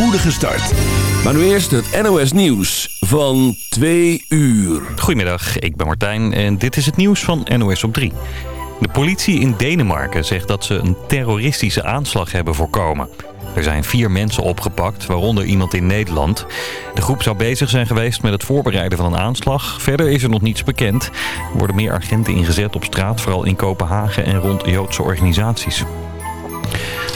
spoedige start. Maar nu eerst het NOS Nieuws van 2 uur. Goedemiddag, ik ben Martijn en dit is het nieuws van NOS op 3. De politie in Denemarken zegt dat ze een terroristische aanslag hebben voorkomen. Er zijn vier mensen opgepakt, waaronder iemand in Nederland. De groep zou bezig zijn geweest met het voorbereiden van een aanslag. Verder is er nog niets bekend. Er worden meer agenten ingezet op straat, vooral in Kopenhagen en rond Joodse organisaties.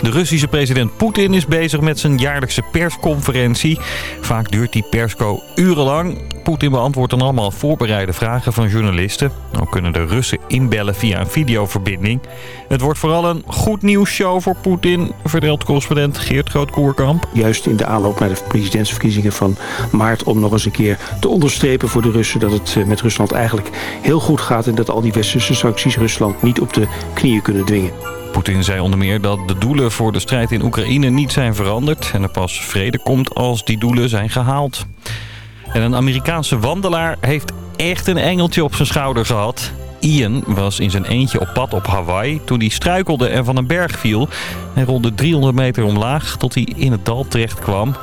De Russische president Poetin is bezig met zijn jaarlijkse persconferentie. Vaak duurt die persco urenlang. Poetin beantwoordt dan allemaal voorbereide vragen van journalisten. Ook kunnen de Russen inbellen via een videoverbinding. Het wordt vooral een goed nieuwsshow voor Poetin, vertelt correspondent Geert Groot-Koerkamp. Juist in de aanloop naar de presidentsverkiezingen van maart... om nog eens een keer te onderstrepen voor de Russen... dat het eh, met Rusland eigenlijk heel goed gaat... en dat al die westerse sancties Rusland niet op de knieën kunnen dwingen. Poetin zei onder meer dat de doelen voor de strijd in Oekraïne niet zijn veranderd... en er pas vrede komt als die doelen zijn gehaald. En een Amerikaanse wandelaar heeft echt een engeltje op zijn schouder gehad. Ian was in zijn eentje op pad op Hawaii toen hij struikelde en van een berg viel. Hij rolde 300 meter omlaag tot hij in het dal terecht kwam.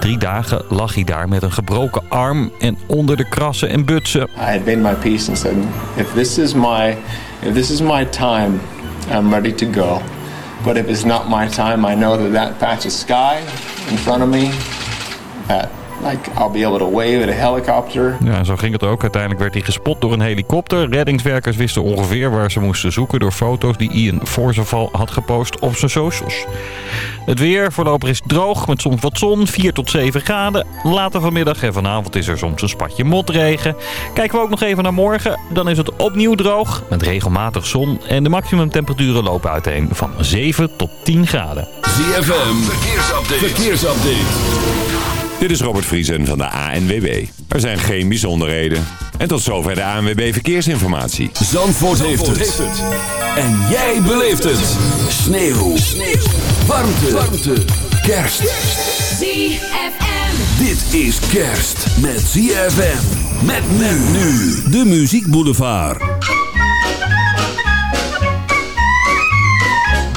Drie dagen lag hij daar met een gebroken arm en onder de krassen en butsen. I had my peace and said, is my, if this is my time, I'm ready to go. But if it's not my time, I know that that patch of sky in front of me, that like I'll be able to wave at a helicopter. Ja, zo ging het ook. Uiteindelijk werd hij gespot door een helikopter. Reddingswerkers wisten ongeveer waar ze moesten zoeken... door foto's die Ian voor zijn val had gepost op zijn socials. Het weer voorlopig is droog met soms wat zon, 4 tot 7 graden. Later vanmiddag en vanavond is er soms een spatje motregen. Kijken we ook nog even naar morgen. Dan is het opnieuw droog met regelmatig zon. En de maximumtemperaturen lopen uiteen van 7 tot 10 graden. ZFM, verkeersupdate. verkeersupdate. Dit is Robert Vriesen van de ANWB. Er zijn geen bijzonderheden. En tot zover de ANWB Verkeersinformatie. Zandvoort, heeft, het. En jij beleeft het. Sneeuw. Sneeuw. Warmte. Warmte. Kerst. ZFM. Dit is kerst met ZFM. Met men nu. De Muziek Boulevard.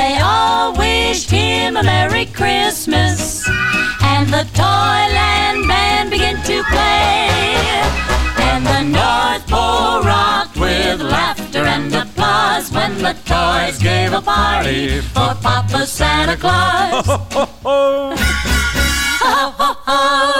they all wished him a Merry Christmas. And the Toyland Band began to play, and the North Pole rocked with laughter and applause when the toys gave a party for Papa Santa Claus. The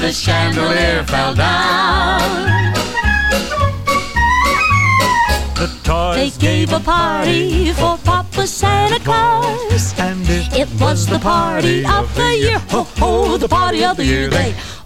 the chandelier fell down. The They gave a party for Papa Santa Claus. and it, It was the party of the year. Ho, ho, the party of the year. They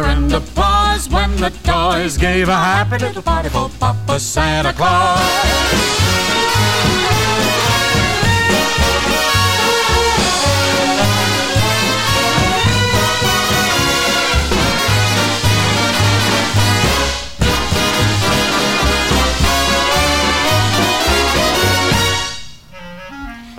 and applause when the toys gave a happy little party for Papa Santa Claus.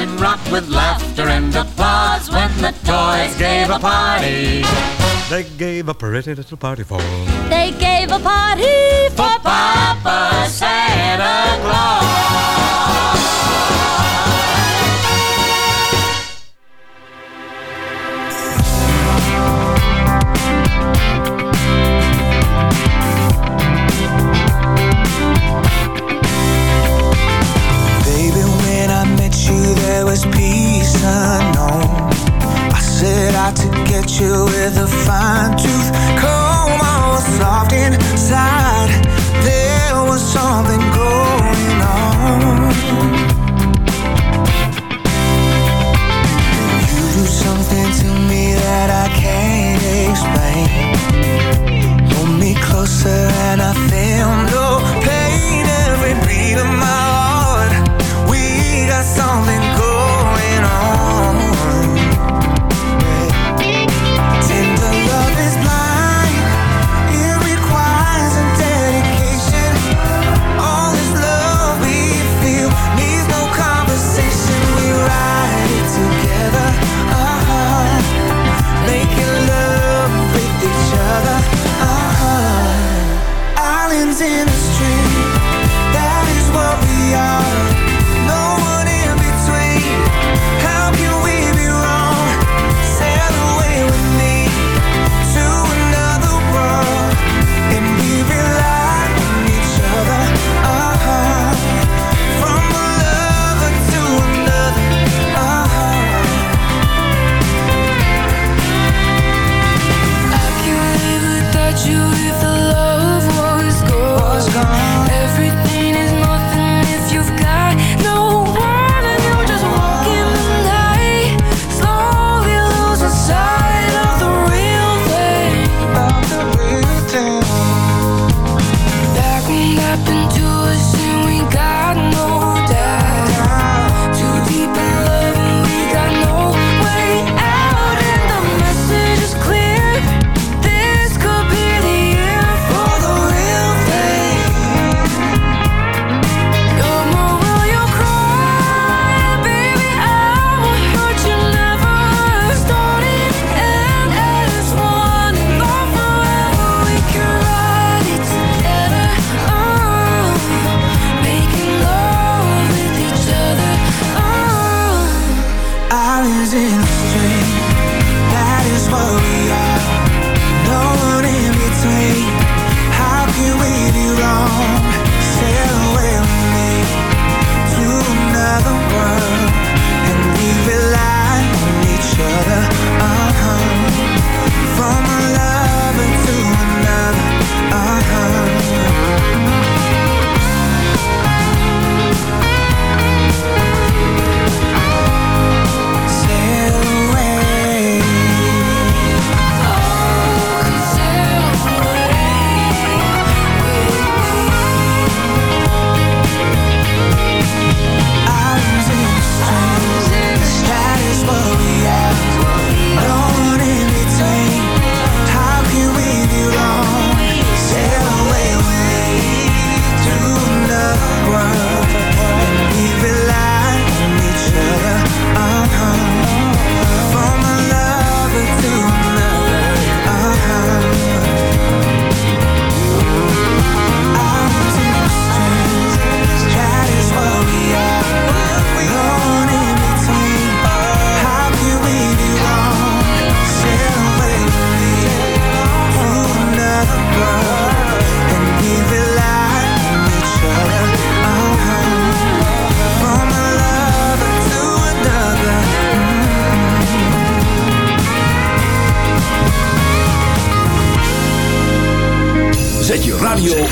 and rocked with laughter and applause when the toys gave a party. They gave a pretty little party for. They gave a party for Papa Santa Claus.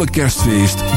Vrolijk kerstfeest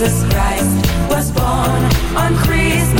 Jesus Christ, was born on Christmas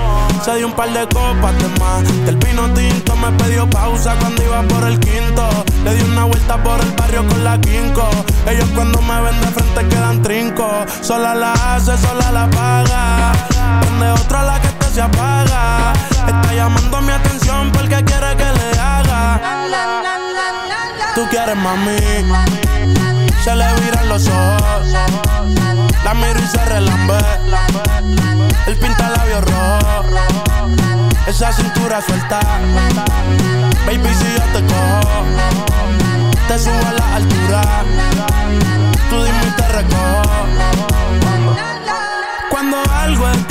Se dio un par de copas de más. Del vino tinto me pidió pausa cuando iba por el quinto. Le di una vuelta por el barrio con la quinco. Ellos cuando me ven de frente quedan trinco. Sola la hace, sola la paga. Prende otra la que este se apaga. Está llamando mi atención porque quiere que le haga. Tú quieres mami. Se le viran los ojos. La miro y se relambe. El pinta labios rojo. Esa cintura suelta. Baby, si yo te cojo, te subo a la altura. Tú dime y te recojo. Cuando algo está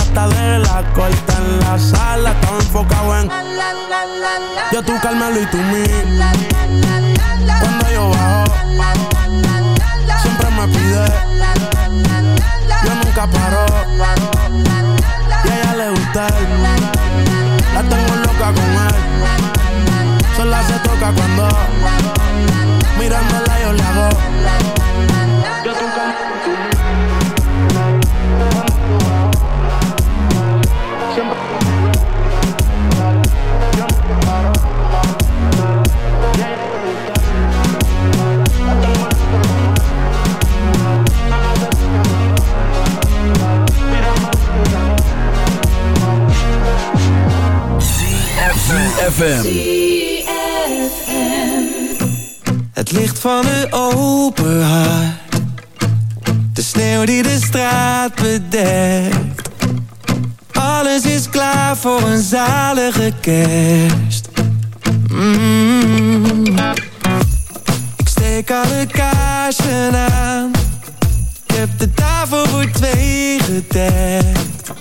De la corta en la sala Estaba enfocado en yo tú Carmelo y tú mí. Cuando yo bajo Siempre me pide. Yo nunca paro Y a ella le gusta La tengo loca con él Sola se toca cuando Mirándola yo le hago van een open hart. De sneeuw die de straat bedekt. Alles is klaar voor een zalige kerst. Mm. Ik steek alle kaarsen aan. Ik heb de tafel voor twee gedekt.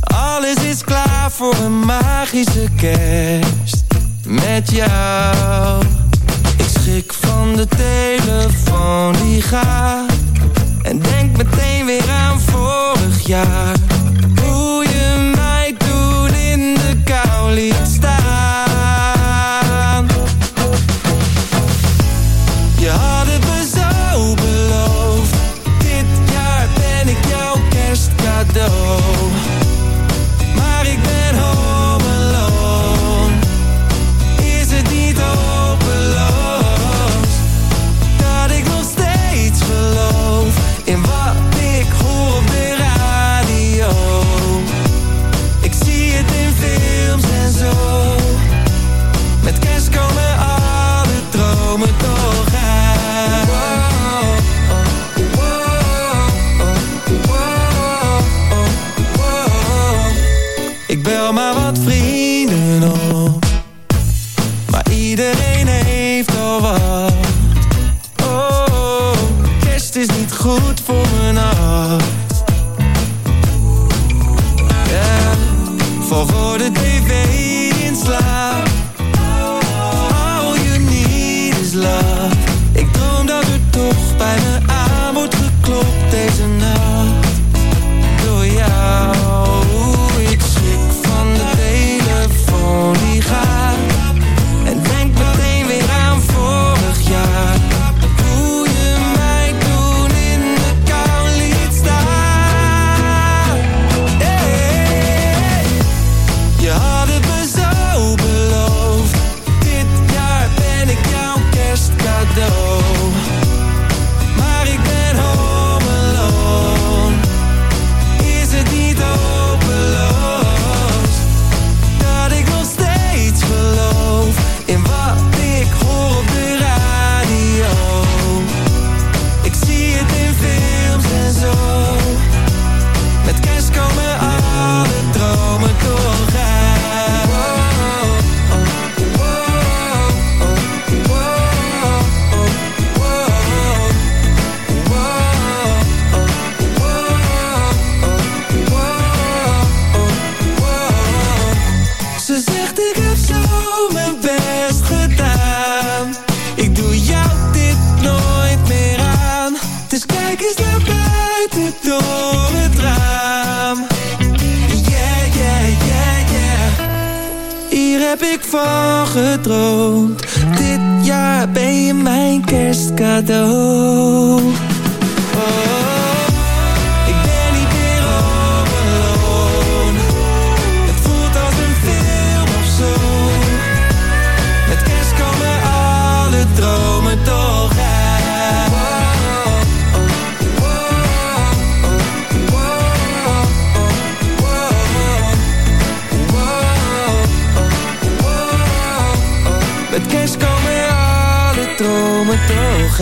Alles is klaar voor een magische kerst. Met jou. Van de telefoon die gaat. En denk meteen weer aan vorig jaar.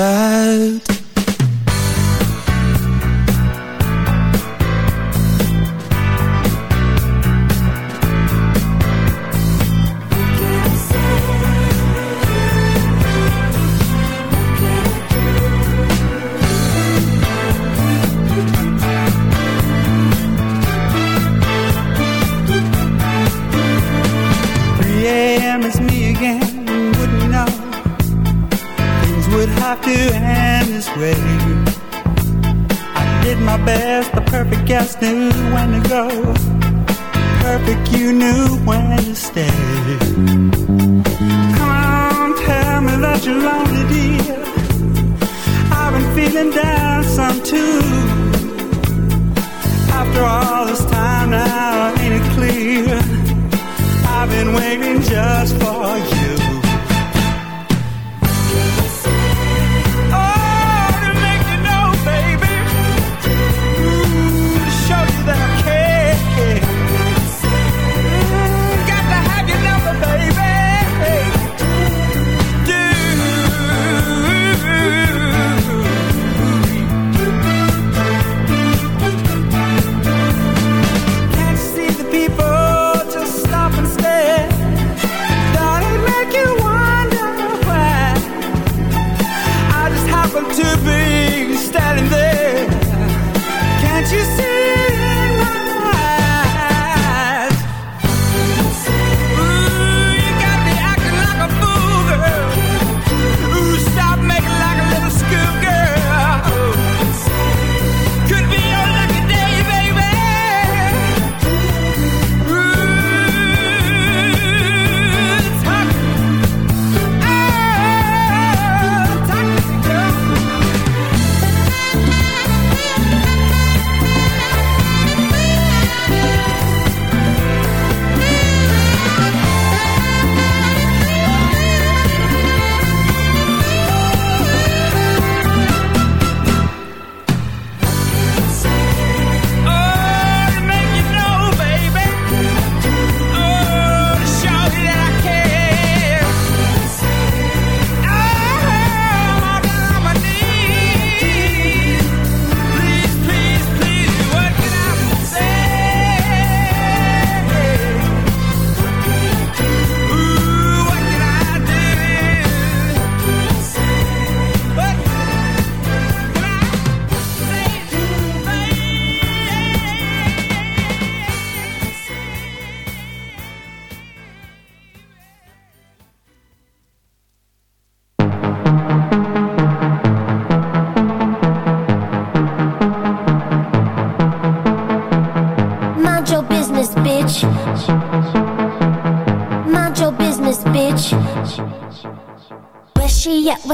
Uit. You see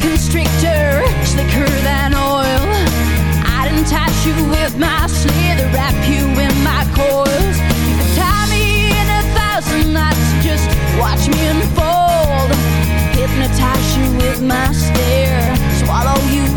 Constrictor, slicker than oil. I'd entice you with my slither, wrap you in my coils. Tie me in a thousand knots, just watch me unfold. Hypnotize you with my stare, swallow you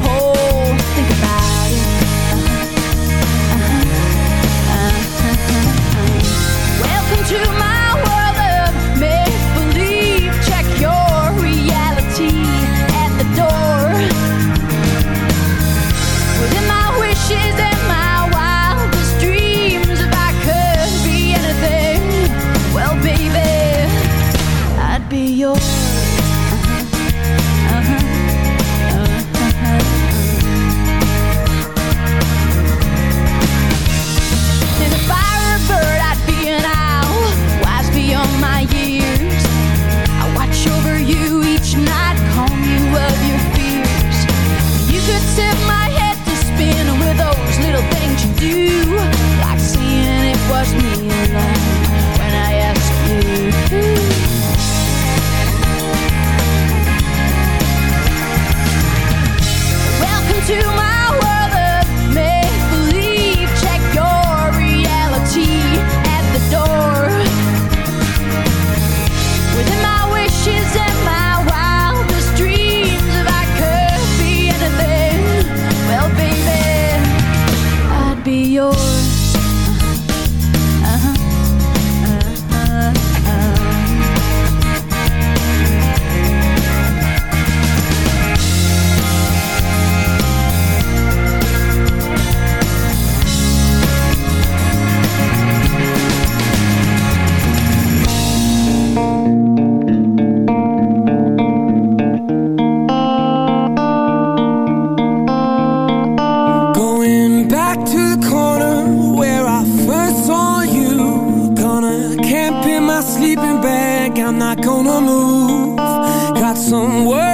Got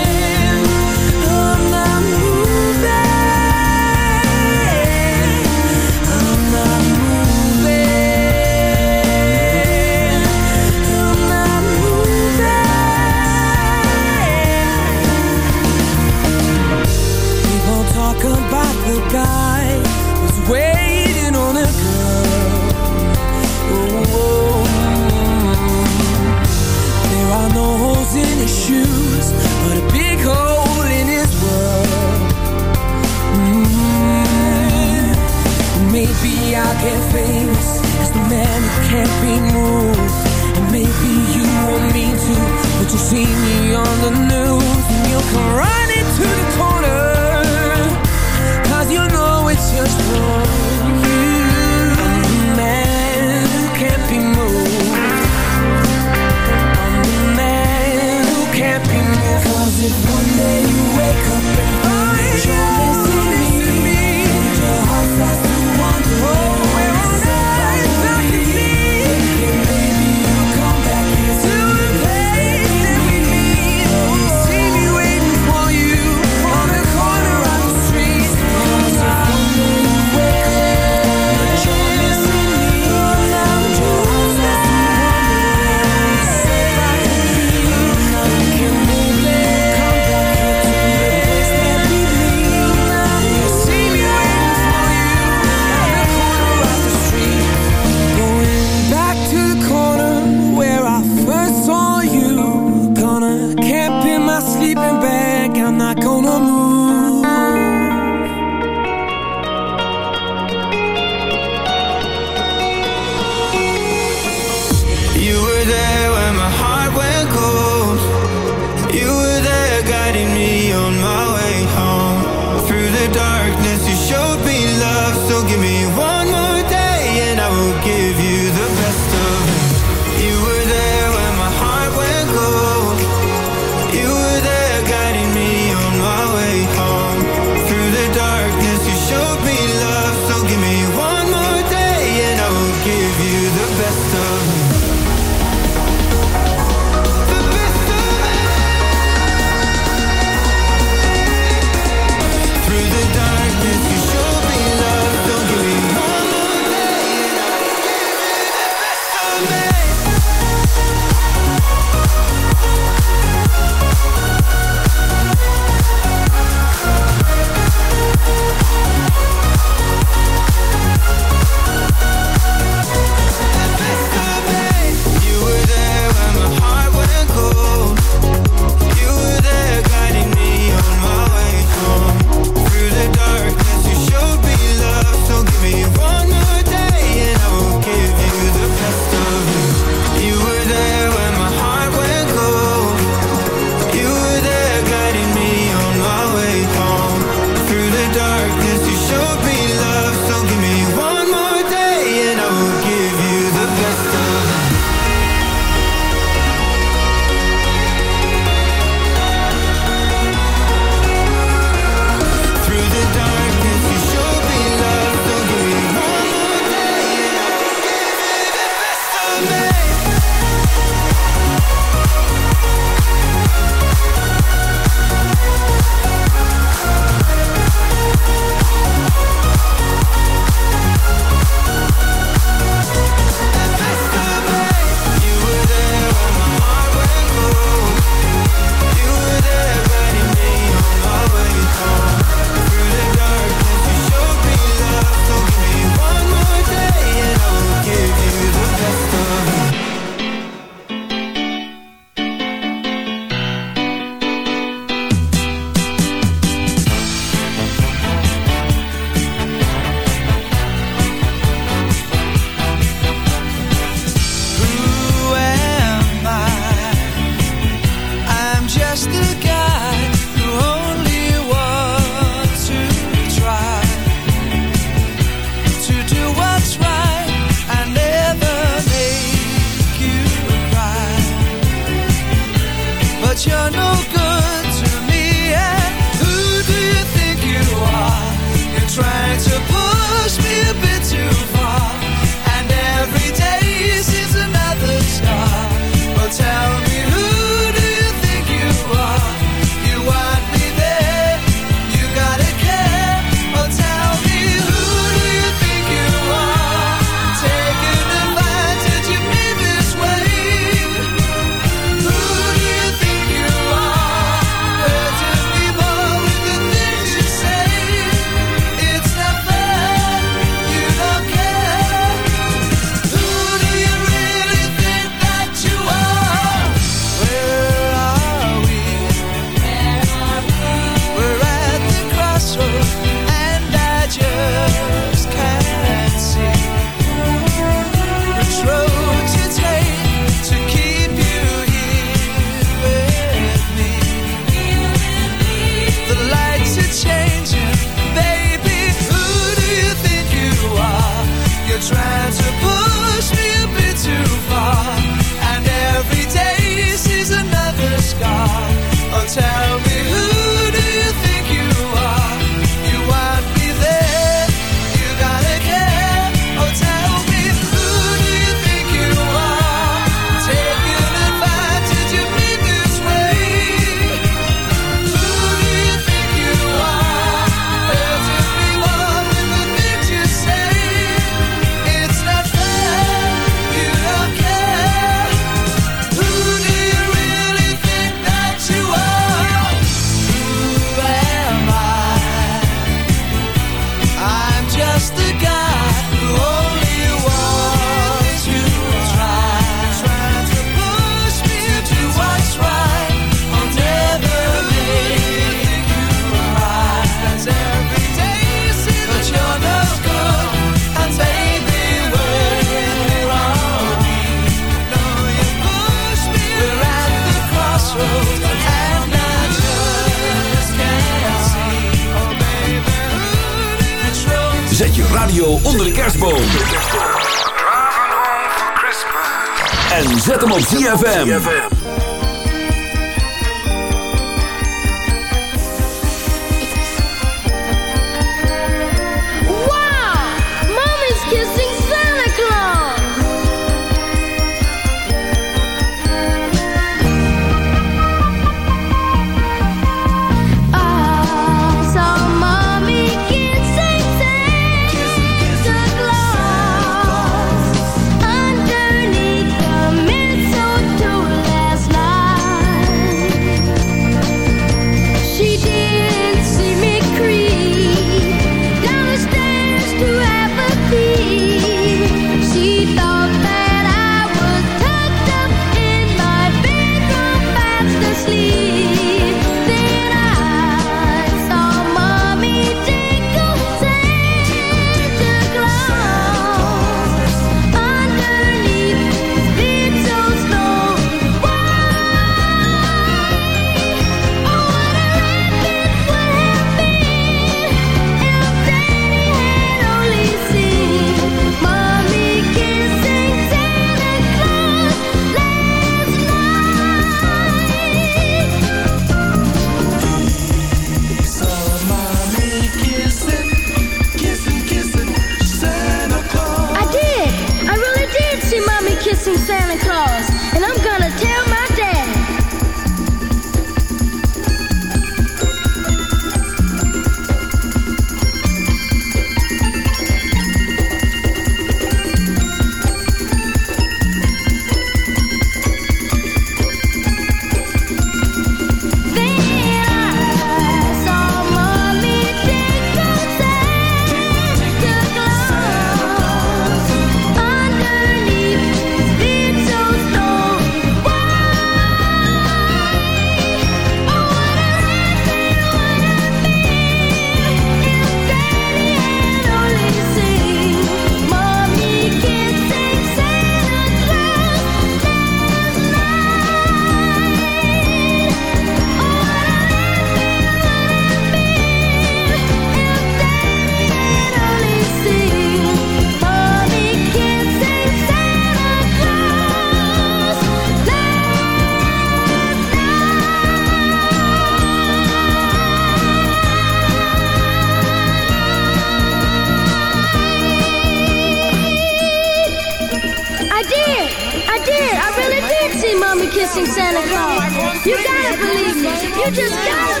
You just gotta.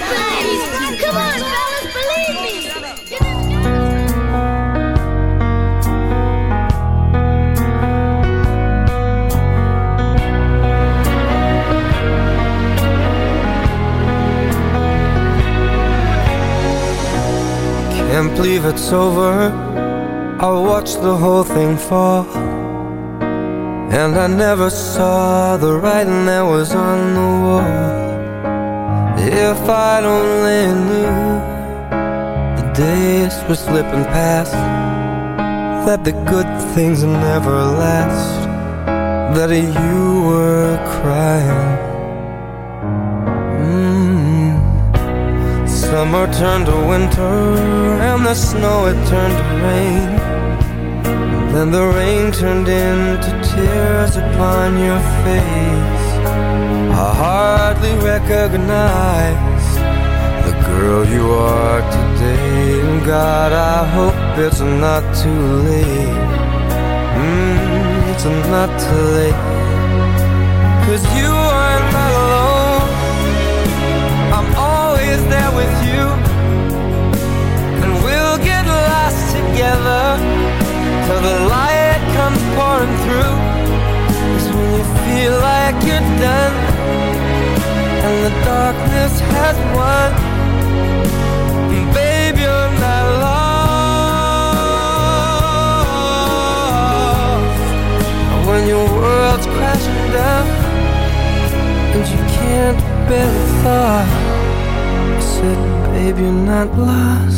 Come on, fellas, believe me. Can't believe it's over. I watched the whole thing fall. And I never saw the writing that was on the wall. If I'd only knew the days were slipping past, that the good things never last, that you were crying. Mm. Summer turned to winter, and the snow it turned to rain. Then the rain turned into tears upon your face. I hardly recognize the girl you are today. And God, I hope it's not too late. Mm, it's not too late. Cause you are not alone. I'm always there with you. And we'll get lost together till the light comes pouring through. Cause when you feel like you're done the darkness has won, babe, you're not lost. When your world's crashing down and you can't bear the thought, I said, babe, you're not lost.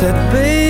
said, baby